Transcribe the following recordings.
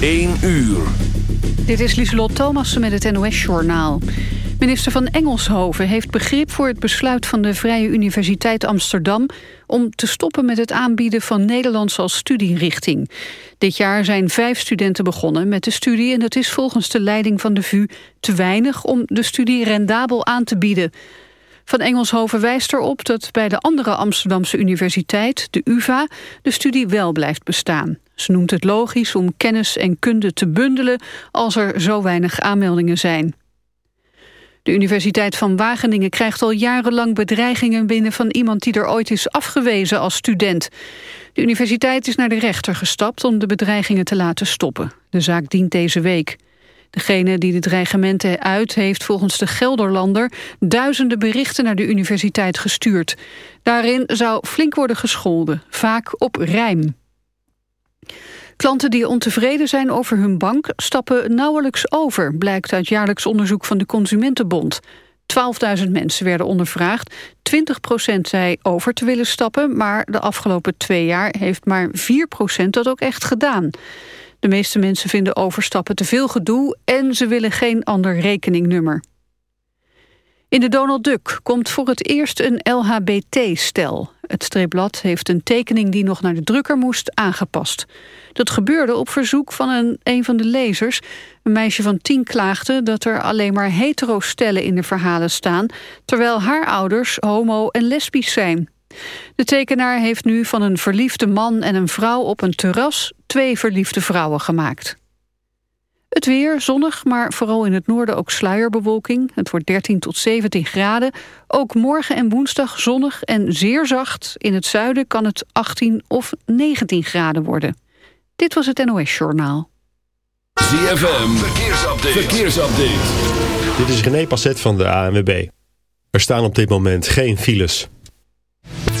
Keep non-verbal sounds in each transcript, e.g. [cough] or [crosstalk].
1 uur. Dit is Lieselot Thomassen met het NOS-journaal. Minister van Engelshoven heeft begrip voor het besluit van de Vrije Universiteit Amsterdam... om te stoppen met het aanbieden van Nederlands als studierichting. Dit jaar zijn vijf studenten begonnen met de studie... en dat is volgens de leiding van de VU te weinig om de studie rendabel aan te bieden... Van Engelshoven wijst erop dat bij de andere Amsterdamse universiteit, de UvA, de studie wel blijft bestaan. Ze noemt het logisch om kennis en kunde te bundelen als er zo weinig aanmeldingen zijn. De Universiteit van Wageningen krijgt al jarenlang bedreigingen binnen van iemand die er ooit is afgewezen als student. De universiteit is naar de rechter gestapt om de bedreigingen te laten stoppen. De zaak dient deze week. Degene die de dreigementen uit heeft volgens de Gelderlander... duizenden berichten naar de universiteit gestuurd. Daarin zou flink worden gescholden, vaak op rijm. Klanten die ontevreden zijn over hun bank stappen nauwelijks over... blijkt uit jaarlijks onderzoek van de Consumentenbond. 12.000 mensen werden ondervraagd. 20% zei over te willen stappen... maar de afgelopen twee jaar heeft maar 4% dat ook echt gedaan. De meeste mensen vinden overstappen te veel gedoe... en ze willen geen ander rekeningnummer. In de Donald Duck komt voor het eerst een LHBT-stel. Het streepblad heeft een tekening die nog naar de drukker moest aangepast. Dat gebeurde op verzoek van een, een van de lezers. Een meisje van tien klaagde dat er alleen maar hetero-stellen in de verhalen staan... terwijl haar ouders homo en lesbisch zijn. De tekenaar heeft nu van een verliefde man en een vrouw op een terras... twee verliefde vrouwen gemaakt. Het weer, zonnig, maar vooral in het noorden ook sluierbewolking. Het wordt 13 tot 17 graden. Ook morgen en woensdag zonnig en zeer zacht. In het zuiden kan het 18 of 19 graden worden. Dit was het NOS Journaal. ZFM, verkeersupdate. verkeersupdate. Dit is René Passet van de ANWB. Er staan op dit moment geen files.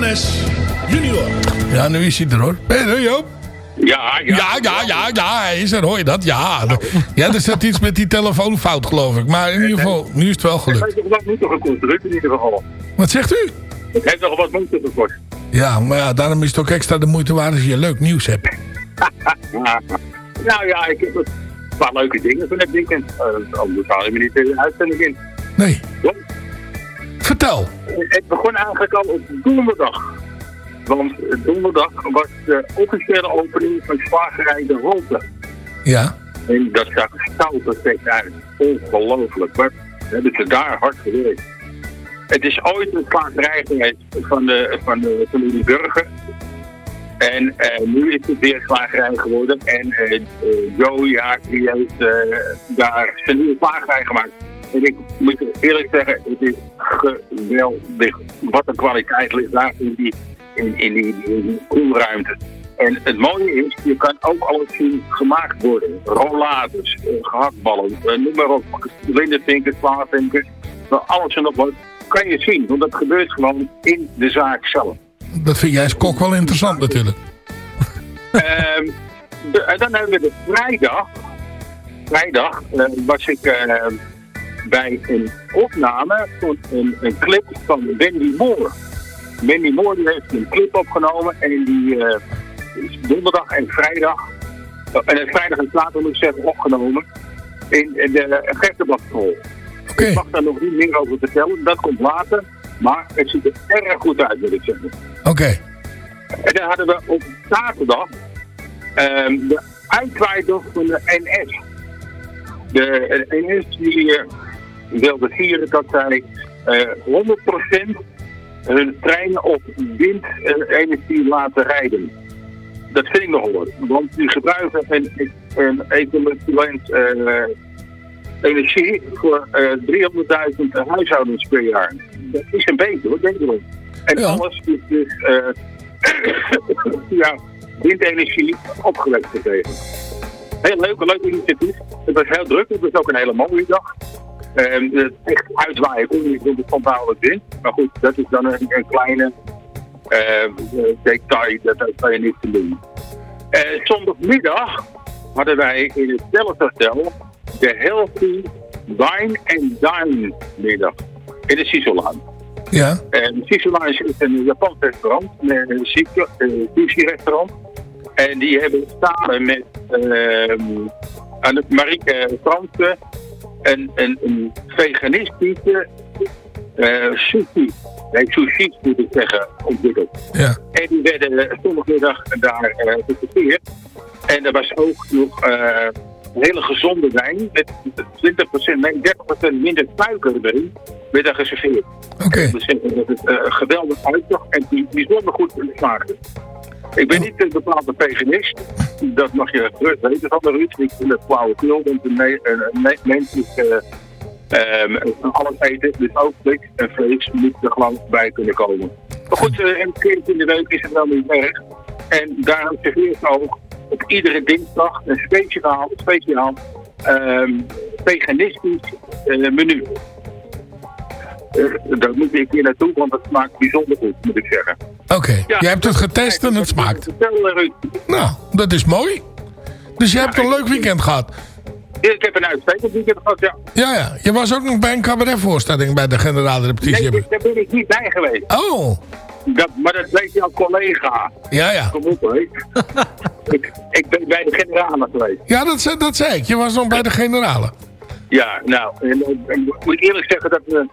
Nes junior. Ja, nu is hij er hoor. Ben je er Joop? Ja, ja. Ja, ja, ja, ja, hij is er. Hoor je dat? Ja. Ja, er zit iets met die telefoon fout geloof ik. Maar in ieder geval, nu is het wel Het gelukt. heeft nog wat moeite gekost, in ieder geval. Wat zegt u? Het heeft nog wat moeite gekost. Ja, maar ja, daarom is het ook extra de moeite waard als je leuk nieuws hebt. [laughs] nou ja, ik heb een paar leuke dingen van het weekend. Uh, anders haal je me niet in de uitzending in. Nee. Vertel. Het begon eigenlijk al op donderdag. Want donderdag was de officiële opening van slagerij De Rolte. Ja. En dat zag stout perfect uit. Ongelooflijk. Maar hebben ze daar hard gewerkt. Het is ooit een slagerij geweest van de, van de familie Burger. En eh, nu is het weer slagerij geworden. En Joe, ja, die heeft daar zijn nieuwe slagerij gemaakt. En ik moet eerlijk zeggen, het is geweldig. Wat een kwaliteit ligt daar in die, in, in die, in die koelruimte. En het mooie is, je kan ook alles zien gemaakt worden. Rollades, eh, gehaktballen, eh, noem maar op. Lindenvinkers, slaafvinkers, nou, alles en nog wat. Kan je zien, want dat gebeurt gewoon in de zaak zelf. Dat vind jij als kok wel interessant natuurlijk. Ehm, de- en dan hebben we de vrijdag. Vrijdag eh, was ik eh, bij een opname van een, een clip van Wendy Moore. Wendy Moore die heeft een clip opgenomen en die eh, is donderdag en vrijdag, eh, en vrijdag en zaterdag moet ik zeggen opgenomen in de Gertenbladschool. Ik mag daar nog niet meer over vertellen, dat komt later. Maar het ziet er erg goed uit, wil ik zeggen. Oké. En dan hadden we op zaterdag ehm, de uitwaaidag van de NS. De NS die eh, wilde vieren dat zij eh 100% hun treinen op windenergie laten rijden. Dat vind ik nogal wat. Want die gebruiken een, een equivalent eh, energie voor eh 300.000 huishoudens per jaar. Dat is een beetje, wat denk je wel? En alles is dus eh [coughs] ja, windenergie opgewekt gekregen. Heel leuk, een leuk initiatief. Het was heel druk, het was ook een hele mooie dag. Ehm, het echt uitwaaien kon niet, het wind. Maar goed, dat is dan een, een kleine ehm, eh, detail, dat, dat kan je niet te doen. Eh, zondagmiddag hadden wij in het Tellerhotel de Healthy Wine and Dine middag in de Sisolaan. Ja. En Sisolaan is een Japans restaurant, een sushi-restaurant. En die hebben samen met ehm aan het Marieke Franse een, een, een veganistische eh sushi, nee sushi moet ik zeggen, ontwikkeld. Ja. En die werden eh, zondagmiddag daar eh geserveerd. En er was ook nog eh, een hele gezonde wijn met 20%, nee 30% minder suiker erin, werd daar geserveerd. Oké. Dus zeggen dat het eh, geweldig uitzag en die bijzonder goed smaakte. Ik ben niet een bepaalde veganist. Dat mag je gerust weten van de Ruud. Ik vind het flauwekul, want een, me- een, een me- mens is eh, ehm, alles eten. Dus ook vlees en vlees moet er gewoon bij kunnen komen. Maar goed, eh, een keer in de week is het wel niet erg. En daarom serveert ze ook op iedere dinsdag een speciaal, speciaal ehm, veganistisch eh, menu. Eh, daar moet ik hier naartoe, want het smaakt bijzonder goed, moet ik zeggen. Oké. Jij hebt het getest en het smaakt. Eh. Nou, dat is mooi. Dus je hebt een leuk weekend gehad. Ik heb een uitstekend weekend gehad, ja. Ja, ja. Je was ook nog bij een cabaretvoorstelling bij de generale repetitie. Nee, daar ben ik niet bij geweest. Oh. Dat, maar dat weet jouw collega. Ja, ja. Kom op, hè. [laughs] ik, ik ben bij de generale geweest. Ja, dat, zei- dat zei ik. Je was nog bij de generale. Ja, nou, en, en moet ik eerlijk zeggen dat we,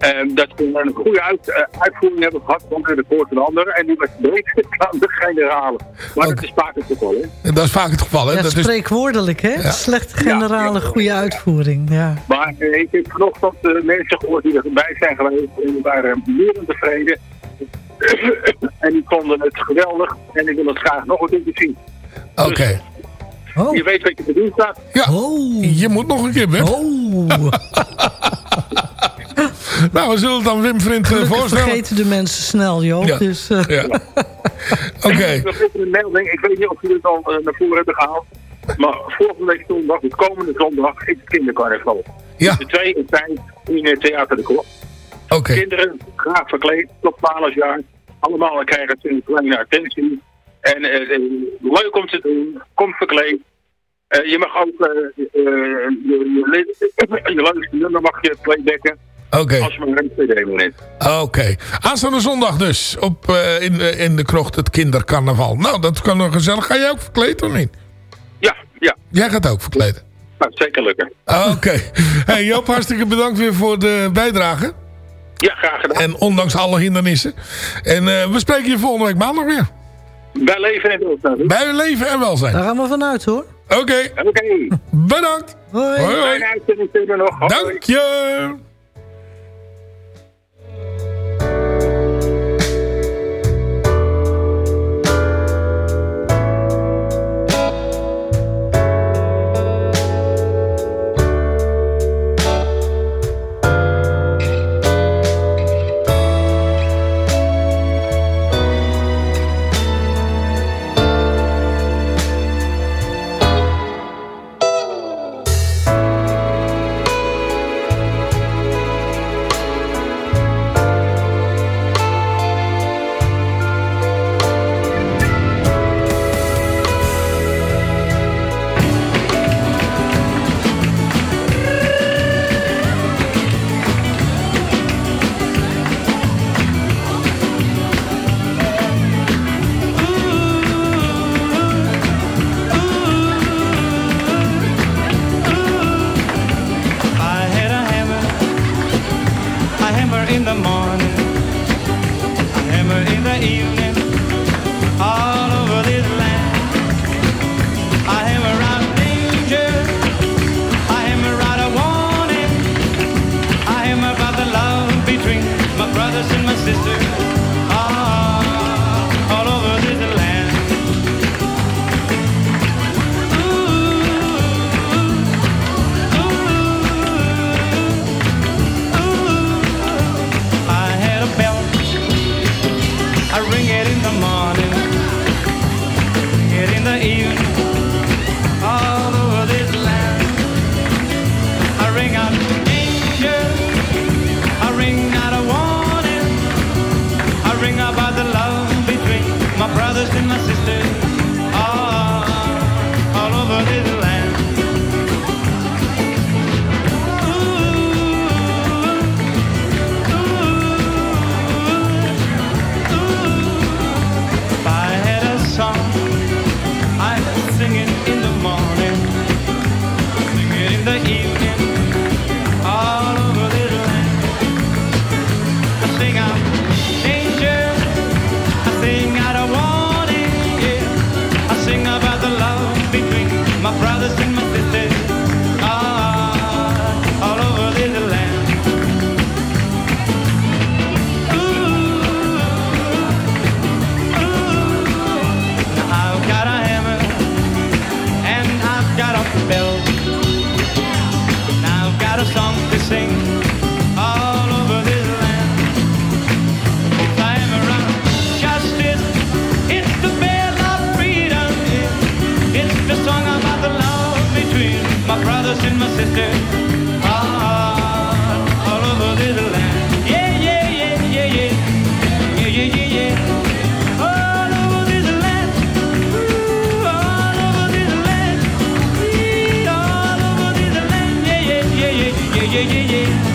eh, dat we een goede uit, eh, uitvoering hebben gehad van de koord en andere. En die was beter dan de generale. Maar dat is vaak het geval, hè. En Dat is vaak het geval, hè? Ja, dat is... spreekwoordelijk, hè? Slechte generale, goede uitvoering. Ja. Maar eh, ik heb vanochtend uh, mensen gehoord die erbij zijn geweest en die waren meer dan tevreden. [coughs] en die vonden het geweldig en ik wil het graag nog een keer zien. Oké. Je weet wat je te doen staat. Ja, je moet nog een keer, Wim. [laughs] [laughs] nou, we zullen het dan Wim Vriend eh, Gelukkig voorstellen. vergeten de mensen snel, Joop. Ja. Dus, eh, Ja. [laughs] Oké. Nog even een melding. Ik weet niet of jullie het al eh, naar voren hebben gehaald. Maar volgende week zondag, de komende zondag, is het kindercarnaval. Ja. De 2 en 5 in het Theater de Klok. Oké. Kinderen, graag verkleed, tot 12 jaar. Allemaal krijgen ze een kleine attentie. En eh, eh, leuk om te doen, kom verkleed. Eh, je mag ook eh, eh, je, je, [coughs] je leukste nummer mag je playbacken. Oké. Als je maar een CD wint. Oké. Aanstaande zondag dus. Op, eh, in, de- in de krocht het kindercarnaval. Nou, dat kan nog gezellig. Ga jij ook verkleed of niet? Ja, ja. Jij gaat ook verkleed. Nou, zeker lukken. Oké. Hey Joop, hartstikke bedankt weer voor de bijdrage. Ja, graag gedaan. En ondanks alle hindernissen. En eh, we spreken je volgende week maandag weer. Bij leven en welzijn. Bij leven en welzijn. Daar gaan we vanuit hoor. Oké. Oké. Bedankt. Hoi. Hoi. Hoi. Dank je. brothers and my sister ah, ah, all, over land. Yeah, yeah, yeah, yeah, yeah. Yeah, yeah, yeah. All over this land. Ooh, all over this land. Yeah. Yeah, yeah, yeah, yeah, yeah, yeah.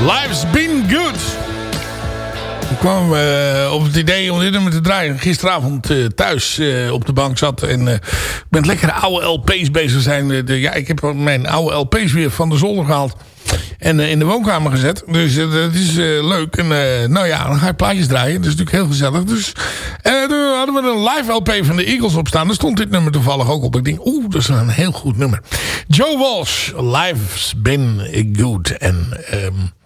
Life's been good. Ik kwam eh, op het idee om dit nummer te draaien. Gisteravond eh, thuis eh, op de bank zat. En ik ben lekkere oude LP's bezig zijn. De, ja, ik heb mijn oude LP's weer van de zolder gehaald. En in de woonkamer gezet. Dus dat is leuk. En nou ja, dan ga je plaatjes draaien. Dat is natuurlijk heel gezellig. Dus toen hadden we een live LP van de Eagles op staan. Daar stond dit nummer toevallig ook op. Ik denk, oeh, dat is een heel goed nummer. Joe Walsh, Life's Been Good. En... ehm eh,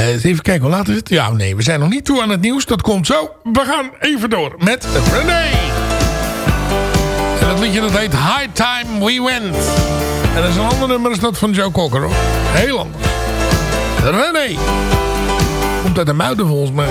eens even kijken, hoe laat is het? Ja, nee, we zijn nog niet toe aan het nieuws. Dat komt zo. We gaan even door met René. En dat liedje dat heet High Time We Went. En dat is een ander nummer dan dat van Joe Cocker, hoor. Heel anders. René. Komt uit de muiden volgens mij.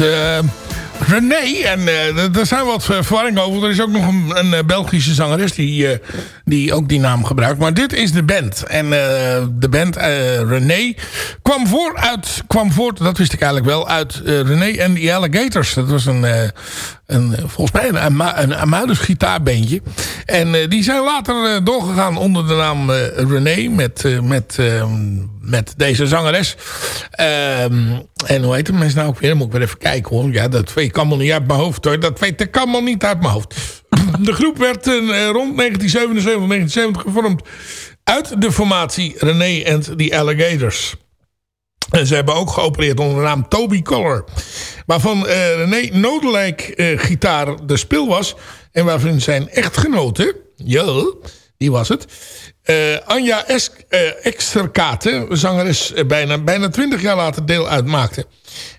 Uh, René. En uh, er zijn wat verwarringen over. Er is ook nog een, een Belgische zangeres die, uh, die ook die naam gebruikt. Maar dit is de band. En de band René kwam, voor uit, kwam voort, dat wist ik eigenlijk wel, uit René en the Alligators. Dat was een, een, volgens mij een, Amuiders gitaarbandje. En die zijn later doorgegaan onder de naam René met... met met deze zangeres. Ehm, en hoe heet het mensen nou ook weer? Moet ik weer even kijken hoor. Ja, dat weet ik allemaal niet uit mijn hoofd hoor. Dat weet ik allemaal niet uit mijn hoofd. [laughs] De groep werd eh, rond 1977, 1970 gevormd uit de formatie René and the Alligators. En ze hebben ook geopereerd onder de naam Toby Collar. Waarvan eh, René Nodelijk eh, gitaar de spil was. En waarvan zijn echtgenote, ja, die was het. Eh, Anja es eh, Exterkate, zangeres, eh, bijna, bijna 20 jaar later deel uitmaakte.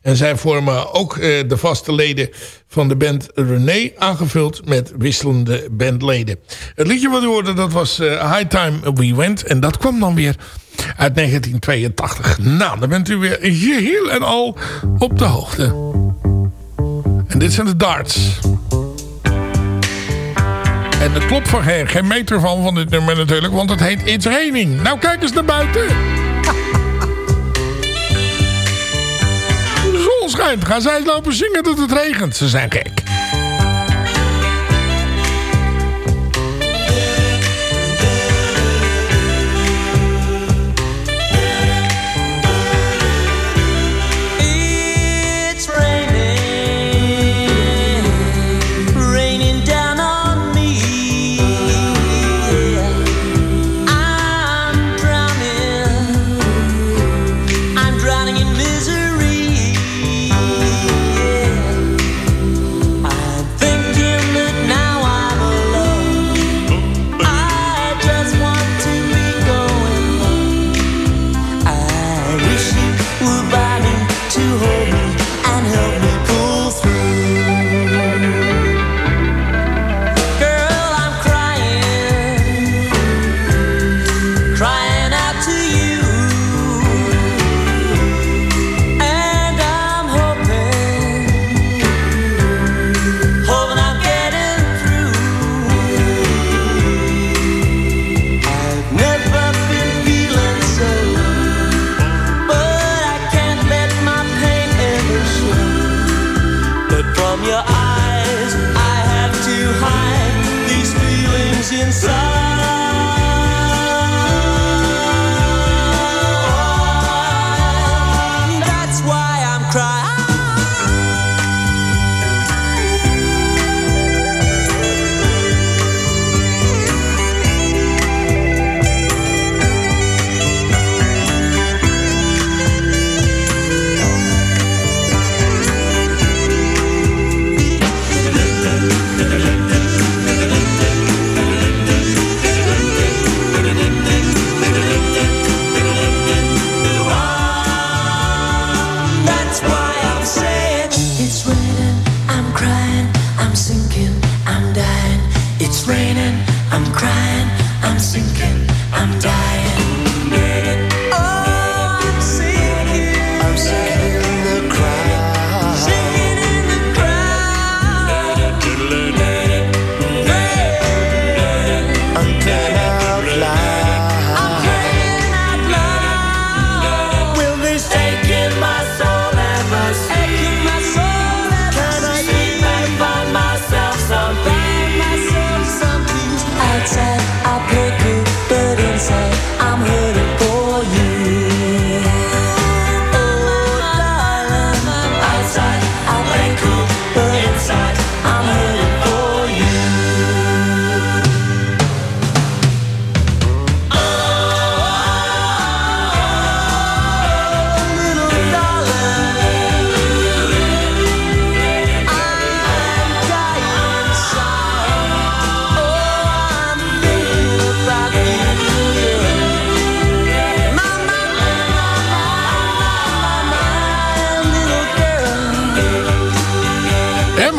En zij vormen ook de vaste leden van de band René, aangevuld met wisselende bandleden. Het liedje wat u hoorde, dat was High Time We Went. En dat kwam dan weer uit 1982. Nou, dan bent u weer geheel en al op de hoogte. En dit zijn de darts. En er klopt van geen, geen meter van, van dit nummer natuurlijk, want het heet It's Raining. Nou, kijk eens naar buiten. De zon schijnt. Gaan zij lopen zingen dat het regent? Ze zijn gek.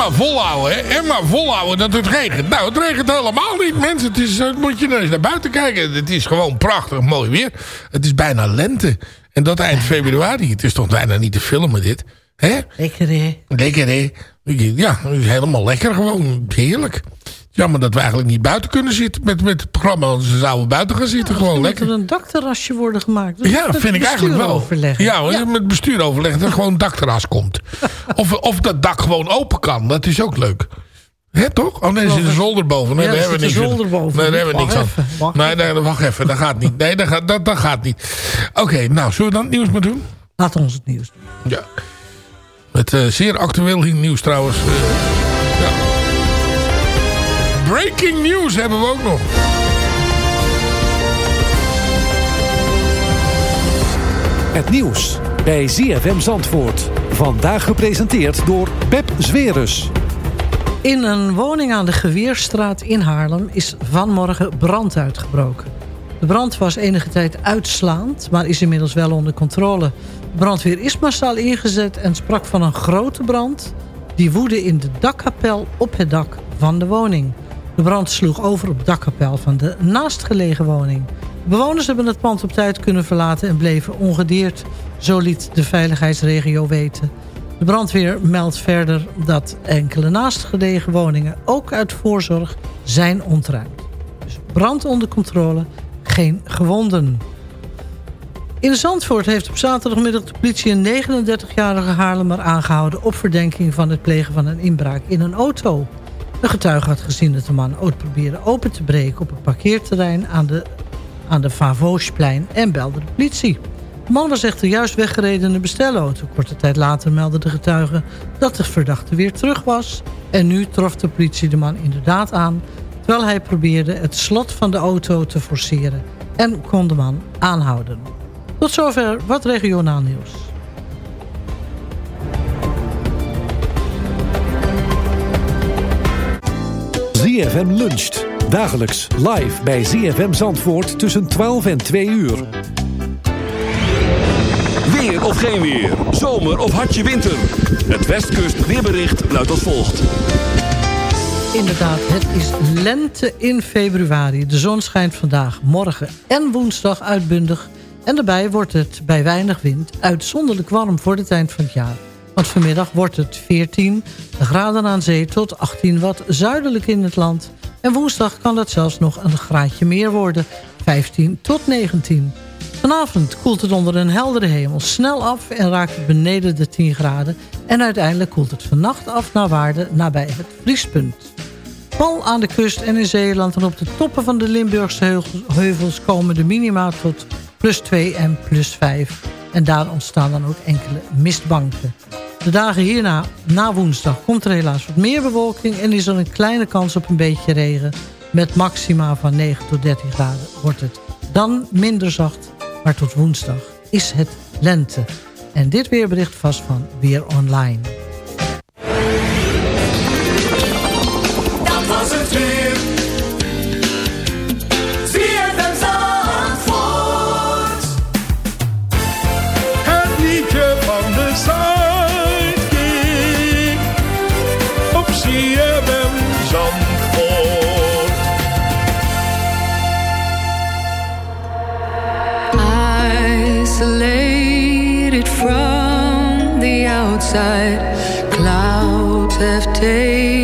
Maar volhouden, hè. En maar volhouden dat het regent. Nou, het regent helemaal niet, mensen. Het is, moet je nou eens naar buiten kijken. Het is gewoon prachtig mooi weer. Het is bijna lente. En dat eind februari. Het is toch bijna niet te filmen, dit. Hè? Lekker hè? Lekker, hè? Ja, het is helemaal lekker gewoon. Heerlijk. Jammer dat we eigenlijk niet buiten kunnen zitten met, met het programma. Want ze zouden buiten gaan zitten. gewoon Moet lekker. er een dakterrasje worden gemaakt? Dus Ja, met vind ik eigenlijk wel. Overleggen. Ja, hoor, met bestuur overleggen dat er gewoon een dakterras komt. [laughs] Of, of dat dak gewoon open kan. Dat is ook leuk. Hè, toch? Oh nee, er zit een zolder boven. Nee, Ja, daar hebben we niks aan. boven. Nee, daar hebben we niks aan. nee, nee, wacht even. Dat gaat niet. Nee, dat gaat, dat, dat gaat niet. Oké, nou, zullen we dan het nieuws maar doen? Laat ons het nieuws doen. Ja. Met eh, zeer actueel nieuws trouwens. Ja. Breaking news hebben we ook nog. Het nieuws bij ZFM Zandvoort. Vandaag gepresenteerd door Pep Zwerus. In een woning aan de Geweerstraat in Haarlem is vanmorgen brand uitgebroken. De brand was enige tijd uitslaand, maar is inmiddels wel onder controle. De brandweer is massaal ingezet en sprak van een grote brand... die woedde in de dakkapel op het dak van de woning. De brand sloeg over op de dakkapel van de naastgelegen woning. Bewoners hebben het pand op tijd kunnen verlaten en bleven ongedeerd. Zo liet de veiligheidsregio weten. De brandweer meldt verder dat enkele naastgelegen woningen... ook uit voorzorg zijn ontruimd. Dus brand onder controle, geen gewonden. In Zandvoort heeft op zaterdagmiddag de politie een 39-jarige Haarlemmer aangehouden... op verdenking van het plegen van een inbraak in een auto. Een getuige had gezien dat de man auto probeerde open te breken... op het parkeerterrein aan de, aan de en belde de politie. De man was echter juist weggereden in een bestelauto. Korte tijd later meldde de getuige dat de verdachte weer terug was. En nu trof de politie de man inderdaad aan... terwijl hij probeerde het slot van de auto te forceren... en kon de man aanhouden. Tot zover wat regionaal nieuws. ZFM luncht. Dagelijks live bij ZFM Zandvoort tussen 12 en 2 uur. Weer of geen weer. Zomer of hartje winter. Het Westkust weerbericht luidt als volgt. Inderdaad, het is lente in februari. De zon schijnt vandaag, morgen en woensdag uitbundig. En daarbij wordt het bij weinig wind uitzonderlijk warm voor het eind van het jaar. Want vanmiddag wordt het 14 graden aan zee tot 18 wat zuidelijk in het land. En woensdag kan dat zelfs nog een graadje meer worden. 15 tot 19. Vanavond koelt het onder een heldere hemel snel af en raakt het beneden de 10 graden. En uiteindelijk koelt het vannacht af naar waarde nabij het vriespunt. Pal aan de kust en in Zeeland en op de toppen van de Limburgse heuvels komen de minima tot plus 2 en plus 5. En daar ontstaan dan ook enkele mistbanken. De dagen hierna, na woensdag, komt er helaas wat meer bewolking... en is er een kleine kans op een beetje regen. Met maxima van 9 tot 13 graden wordt het dan minder zacht. Maar tot woensdag is het lente. En dit weerbericht vast van Weer Online. CFM Zandvoort. Isolated from the outside, clouds have taken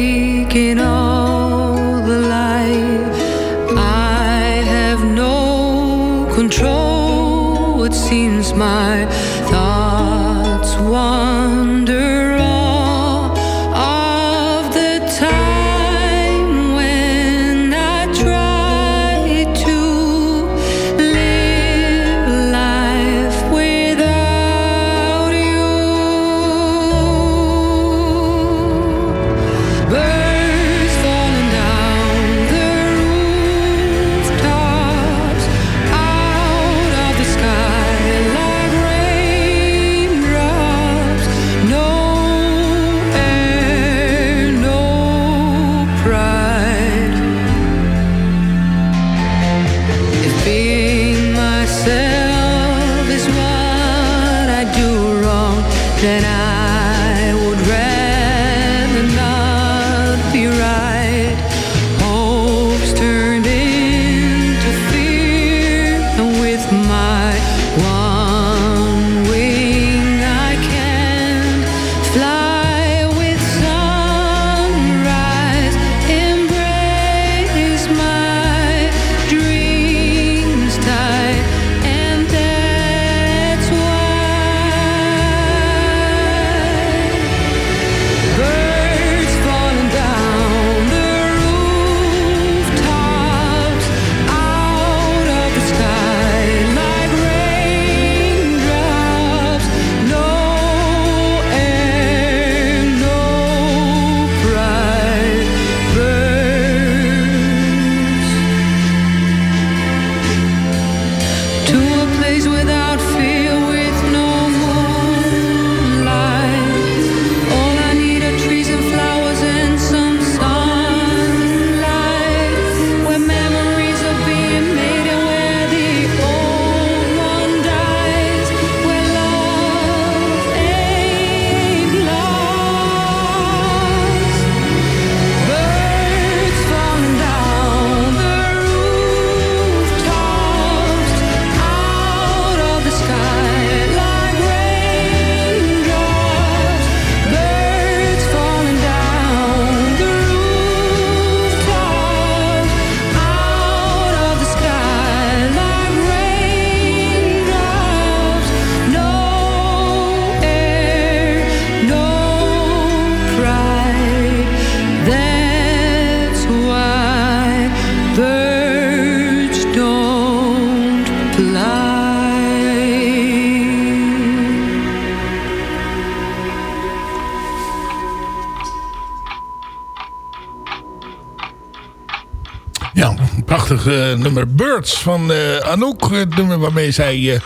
eh, nummer Birds van eh, Anouk. Het nummer waarmee zij eh,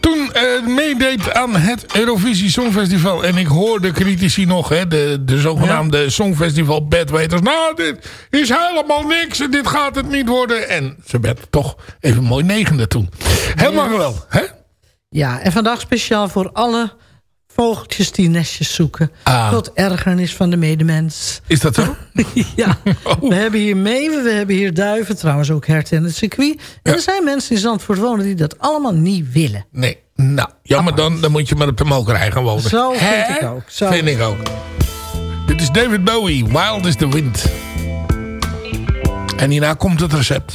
toen meedeed aan het Eurovisie Songfestival. En ik hoorde critici nog, hè, de, de zogenaamde Songfestival bedweters. Nou, dit is helemaal niks en dit gaat het niet worden. En ze werd toch even mooi negende toen. Helemaal geweldig, hè? Ja, en vandaag speciaal voor alle die nestjes zoeken. Ah. Tot ergernis van de medemens. Is dat zo? [laughs] ja, Oh. we hebben hier meeuwen, we hebben hier duiven. Trouwens ook herten in het circuit. En er zijn mensen in Zandvoort wonen die dat allemaal niet willen. Nee. Nou, jammer dan. Dan moet je maar op de mokerij gaan wonen. Zo vind ik ook. Zo. Vind ik ook. Dit is David Bowie. Wild is the wind. En hierna komt het recept.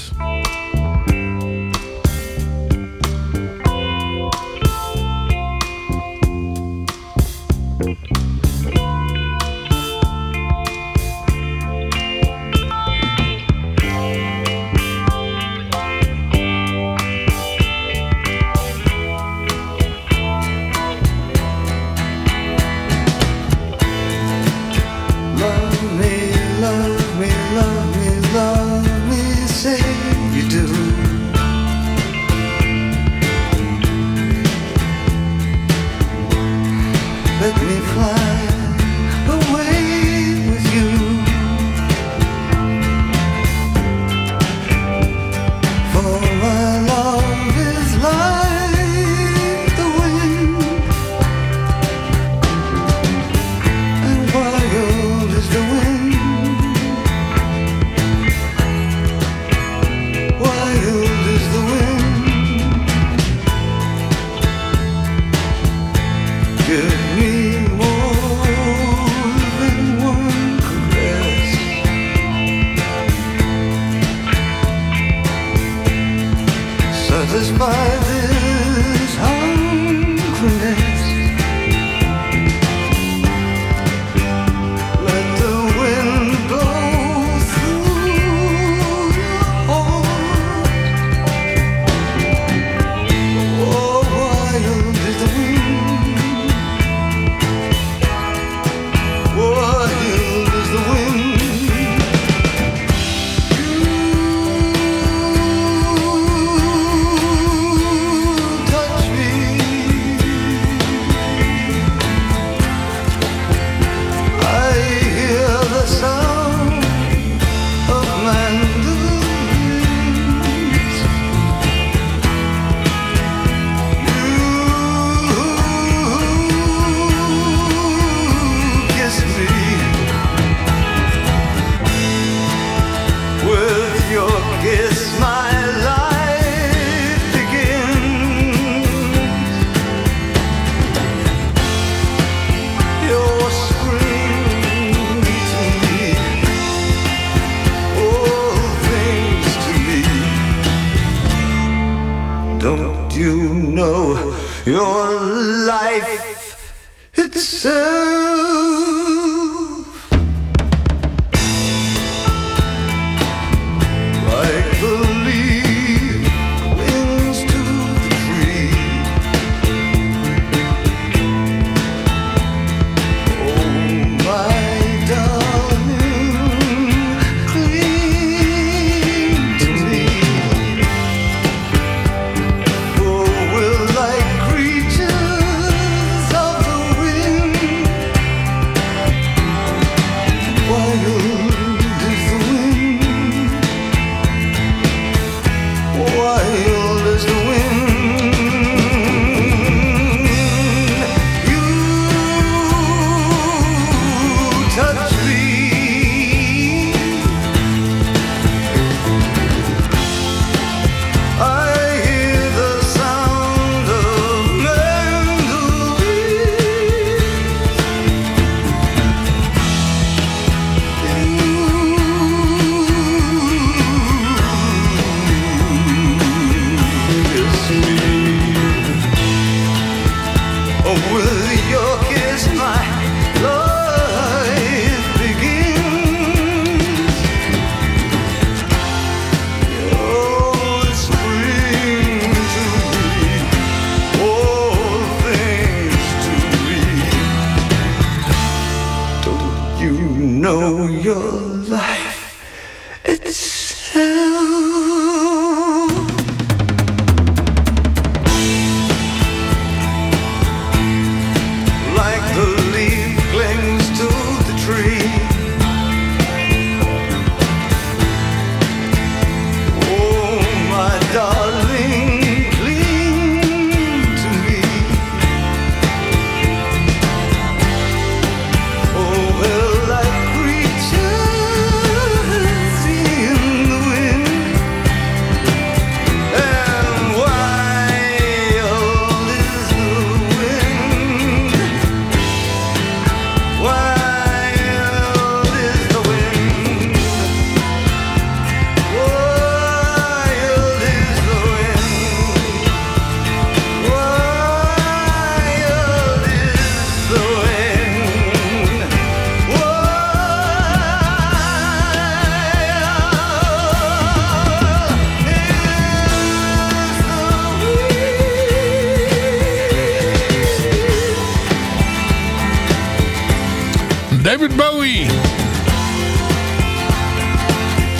David Bowie.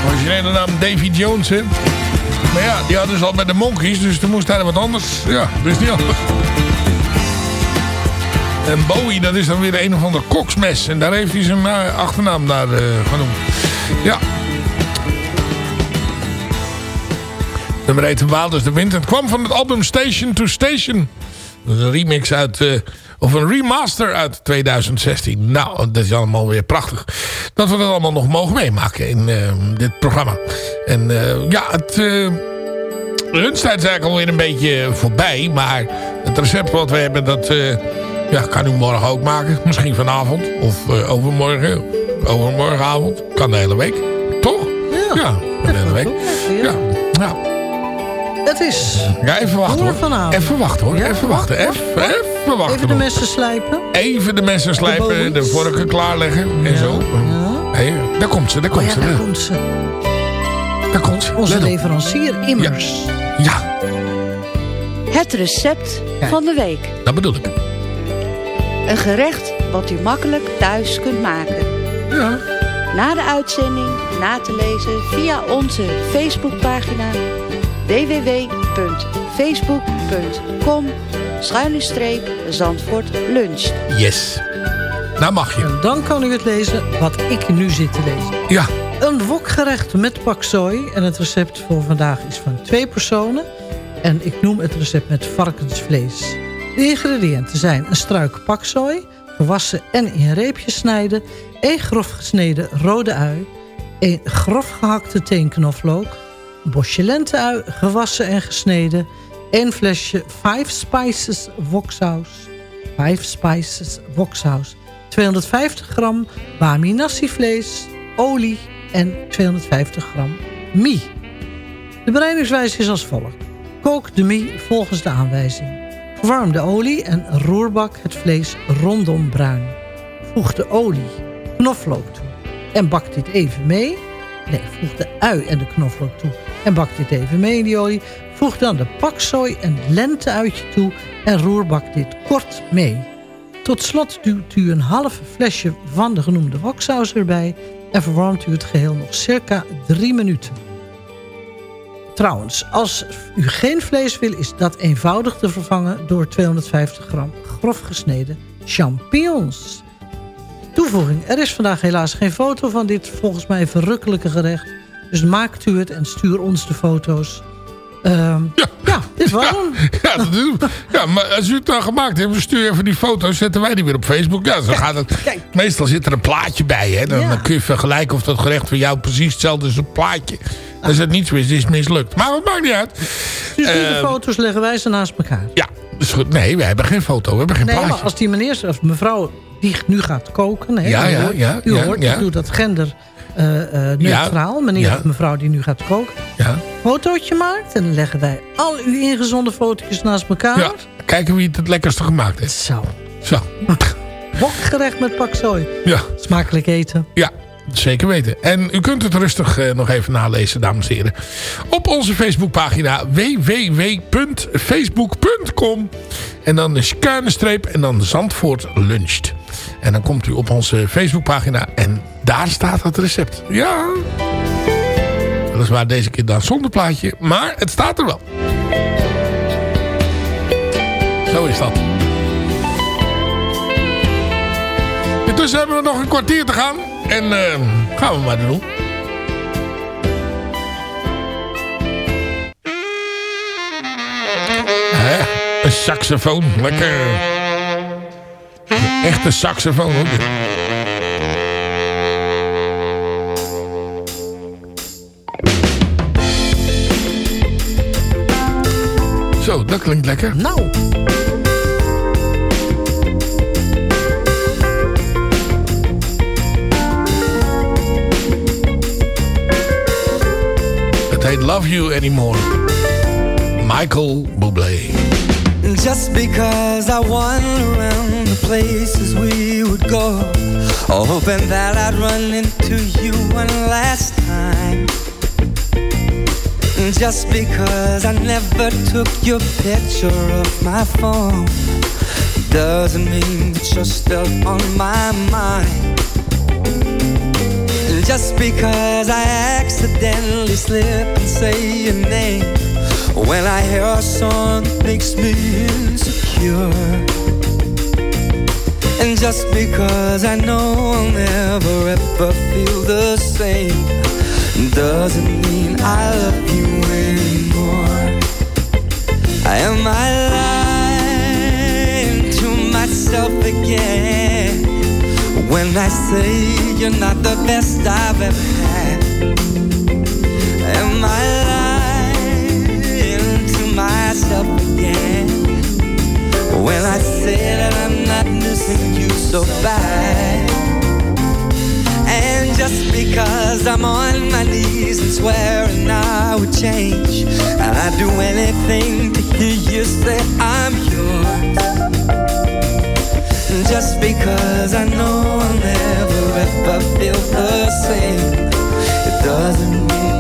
Originele naam Davy Jones, hè? Maar ja, die hadden ze al met de Monkeys, dus toen moest hij wat anders. Ja, is niet anders. En Bowie, dat is dan weer een of ander koksmes. En daar heeft hij zijn eh, achternaam naar eh, genoemd. Ja. Nummer 1 van Wouters de Wind. Het kwam van het album Station to Station. Dat is een remix uit... eh, of een remaster uit 2016. Nou, dat is allemaal weer prachtig. Dat we dat allemaal nog mogen meemaken in eh, dit programma. En eh, ja, het... eh lunchtijd is eigenlijk alweer een beetje voorbij. Maar het recept wat we hebben, dat eh, ja, kan u morgen ook maken. Misschien vanavond. Of overmorgen. Overmorgenavond. Kan de hele week. Toch? Ja, kan de hele week. Ja, ja. Het is... Ja, even wachten Honger hoor. vanavond. Even wachten hoor. Even wachten. Even, even wachten. Even de messen slijpen. Even de messen slijpen, de vorken klaarleggen en zo. Hey, daar komt ze, daar komt Oh ja, ze. daar komt ze. Daar komt ze. Onze leverancier immers. Ja, Het recept van de week. dat bedoel ik. Een gerecht wat u makkelijk thuis kunt maken. Ja. Na de uitzending na te lezen via onze Facebookpagina www.facebook.com Zandvoort Lunch. Yes. Nou mag je. En dan kan u het lezen wat ik nu zit te lezen. Ja. Een wokgerecht met paksoi. En het recept voor vandaag is van twee personen. En ik noem het recept met varkensvlees. De ingrediënten zijn een struik paksoi, gewassen en in reepjes snijden... één grof gesneden rode ui, één grof gehakte teenknoflook... een bosje lenteui, gewassen en gesneden... één flesje Five Spices woksaus... Five Spices woksaus... 250 gram bami nasi vlees, olie en 250 gram mie. De bereidingswijze is als volgt. Kook de mie volgens de aanwijzing. Verwarm de olie en roerbak het vlees rondom bruin. Voeg de olie, knoflook toe en bak dit even mee. Nee, voeg de ui en de knoflook toe en bak dit even mee in die olie. Voeg dan de paksoi en lenteuitje toe en roerbak dit kort mee. Tot slot duwt u een half flesje van de genoemde woksaus erbij... en verwarmt u het geheel nog circa drie minuten. Trouwens, als u geen vlees wil, is dat eenvoudig te vervangen... door 250 gram grof gesneden champignons. Toevoeging, er is vandaag helaas geen foto van dit volgens mij verrukkelijke gerecht. Dus maakt u het en stuur ons de foto's. Ehm, ja. dit was hem. [laughs] Ja, dat doen we. ja, maar als u het dan gemaakt heeft, stuur even die foto's, zetten wij die weer op Facebook. Ja, zo gaat het. Meestal zit er een plaatje bij, hè. Dan, dan kun je vergelijken of dat gerecht voor jou precies hetzelfde is het plaatje. Als het niet zo is, is mislukt. Maar het maakt niet uit. Dus die de Ehm, foto's leggen wij ze naast elkaar. Ja, is goed. Nee, we hebben geen foto, we hebben geen Nee, plaatje. maar als die meneer of mevrouw die nu gaat koken... Hè, Ja, ja, ja, u ja, hoort, ja. ik doe dat gender neutraal. meneer of mevrouw die nu gaat koken. Ja. Fotootje maakt en dan leggen wij al uw ingezonden fotootjes naast elkaar. Kijken wie het het lekkerste gemaakt heeft. Zo. Zo. [laughs] Wokgerecht met paksoi. Ja. Smakelijk eten. Ja, zeker weten. En u kunt het rustig eh, nog even nalezen, dames en heren. Op onze Facebookpagina www.facebook.com En dan een schuine streep en dan Zandvoort luncht. En dan komt u op onze Facebookpagina en daar staat het recept. Ja. Weliswaar deze keer dan zonder plaatje, maar het staat er wel. Zo is dat. Intussen hebben we nog een kwartier te gaan. En eh, gaan we maar doen. Een saxofoon. Lekker. Echte saxofoon dit. Zo, dat klinkt lekker. Nou. Het heet Love You Anymore. Michael Bublé. Just because I wander around the places we would go, hoping that I'd run into you one last time. Just because I never took your picture of my phone, doesn't mean that you're still on my mind. Just because I accidentally slip and say your name When I hear a song that makes me insecure. And just because I know I'll never ever feel the same Doesn't mean I love you anymore. Am I lying to myself again. When I say you're not the best I've ever had Am I lying myself again. When I say that I'm not missing you so bad. And just because I'm on my knees and swearing I would change. And I'd do anything to hear you say I'm yours. And Just because I know I'll never ever feel the same. It doesn't mean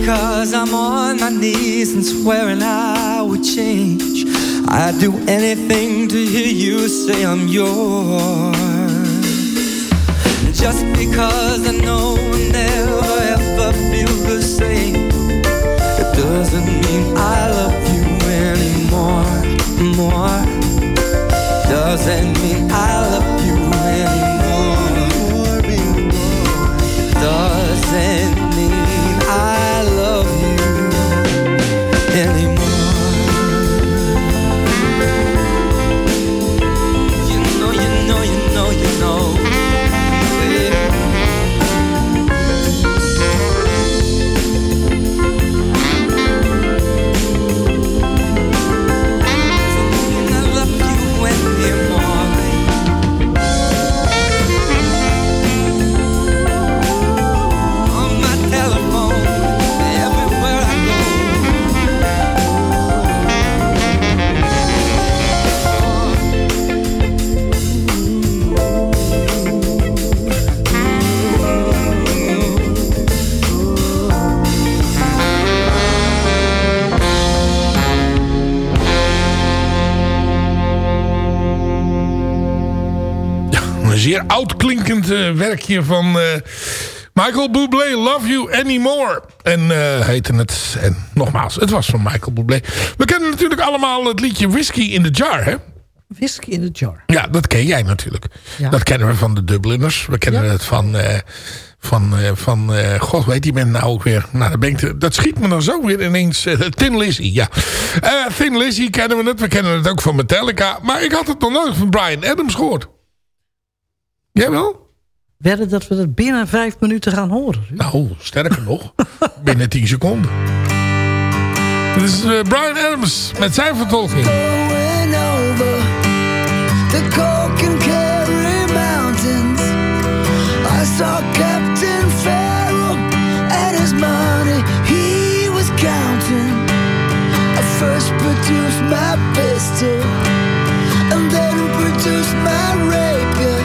because I'm on my knees and swearing I would change, I'd do anything to hear you say I'm yours. Just because I know I'll never ever feel the same, it doesn't mean I love you anymore. More doesn't mean I love you anymore. Eh, werkje van eh, Michael Bublé, Love You Anymore. En eh heette het, en nogmaals, het was van Michael Bublé. We kennen natuurlijk allemaal het liedje Whiskey in the Jar, hè? Whisky in the jar. Ja, dat ken jij natuurlijk. Ja. Dat kennen we van de Dubliners. We kennen het van... van, van god weet die bent nou ook weer. Nou, dat, te- dat schiet me dan zo weer ineens. Thin Lizzy, ja. Thin Lizzy kennen we het. We kennen het ook van Metallica. Maar ik had het nog nooit van Brian Adams gehoord. Jij wel? Wedden dat we dat binnen vijf minuten gaan horen. Nou, sterker nog. [laughs] binnen 10 seconden. Dit is eh, Brian Adams met zijn vertolking. Going over the coke and carry mountains. I saw Captain Farrell and his money he was counting. I first produced my pistol and then produced my rapier.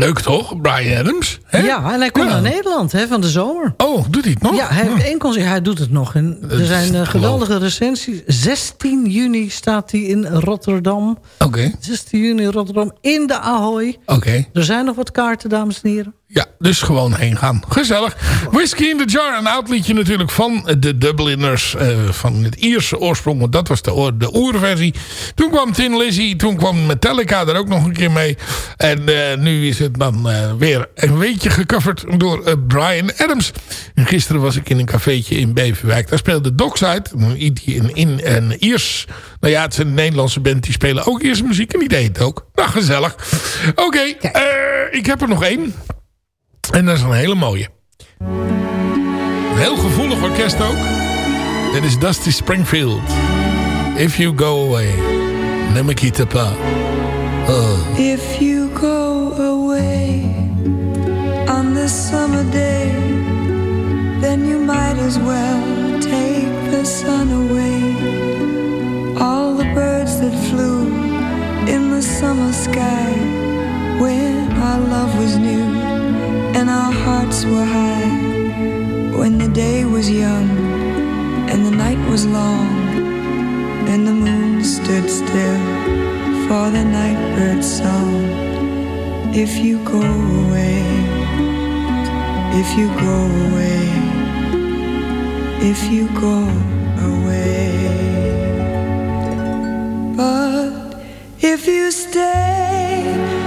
Leuk toch? Brian Adams. Hè? Ja, en hij komt Ja. naar Nederland hè, van de zomer. Oh, doet hij het nog? Ja, hij heeft één concert. Hij doet het nog. En er zijn eh, geweldige recensies. 16 juni staat hij in Rotterdam. Oké. 16 juni in Rotterdam in de Ahoy. Oké. Er zijn nog wat kaarten, dames en heren. Ja, dus gewoon heen gaan. Gezellig. Whiskey in the Jar, een oud liedje natuurlijk van de Dubliners. eh, van het Ierse oorsprong, want dat was de, de oerversie. Toen kwam Tin Lizzy, toen kwam Metallica er ook nog een keer mee. En eh, nu is het dan eh, weer een beetje gecoverd door Brian Adams. En gisteren was ik in een cafeetje in Beverwijk. Daar speelde Dockside, een, in, in, een Iers... Nou ja, het is een Nederlandse band, die spelen ook Ierse muziek. En die deed het ook. Nou, gezellig. Oké, ik heb er nog één. En dat is een hele mooie. Heel gevoelig orkest ook. Dit is Dusty Springfield. If You Go Away. Ne me quitte pas. Oh. If you go away on this summer day, then you might as well take the sun away. All the birds that flew in the summer sky when our love was new and our hearts were high. When the day was young and the night was long and the moon stood still for the nightbird's song. If you go away, if you go away, if you go away. But if you stay,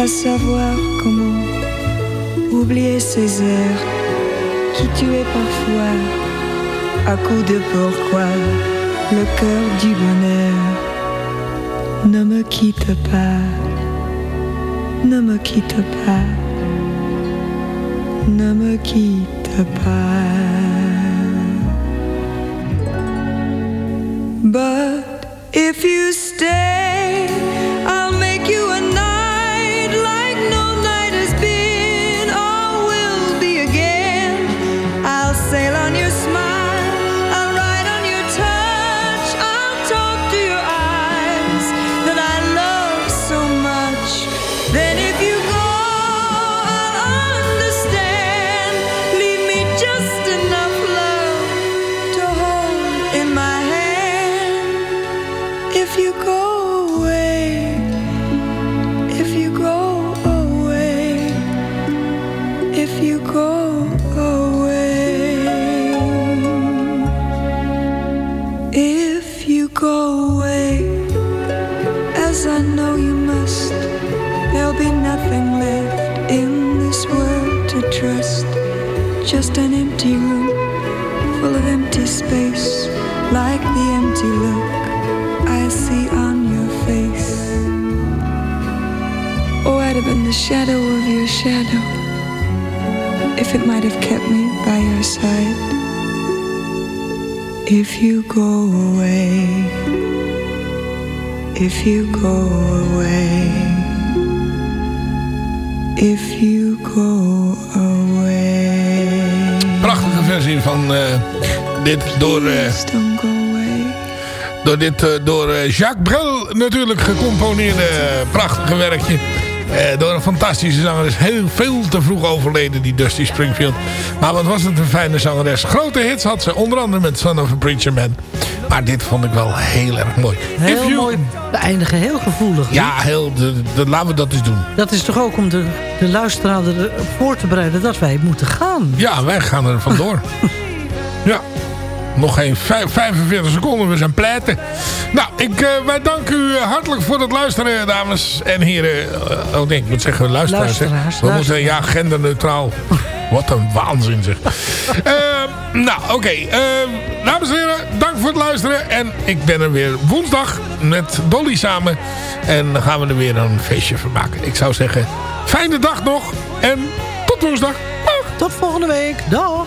à savoir comment oublier ces heures qui tuaient parfois à coup de pourquoi le cœur du bonheur. Ne me quitte pas, ne me quitte pas, ne me quitte pas. But I'd have been the shadow of your shadow if it might have kept me by your side. If you go away, if you go away, if you go away. Prachtige versie van eh, dit door... away. door dit eh, door Jacques Brel natuurlijk gecomponeerde prachtige werkje. Eh, door een fantastische zangeres. Heel veel te vroeg overleden, die Dusty Springfield. Maar wat was het een fijne zangeres. Grote hits had ze, onder andere met Son of a Preacher Man. Maar dit vond ik wel heel erg mooi. Heel you- mooi beëindigen, heel gevoelig. Ja, heel, de, de- laten we dat eens doen. Dat is toch ook om de, de luisteraar voor te bereiden dat wij moeten gaan. Ja, wij gaan er vandoor. [laughs] ja. Nog geen vijf- 45 seconden, we zijn pleiten. Nou, ik, eh, wij danken u hartelijk voor het luisteren, dames en heren. Eh, oh nee, ik moet zeggen luisteraars. Luisteraars, We moeten, ja, genderneutraal. [laughs] Wat een waanzin zeg. Eh, nou, oké. dames en heren, dank voor het luisteren. En ik ben er weer woensdag met Dolly samen. En dan gaan we er weer een feestje van maken. Ik zou zeggen, fijne dag nog. En tot woensdag. Dag. Tot volgende week. Dag.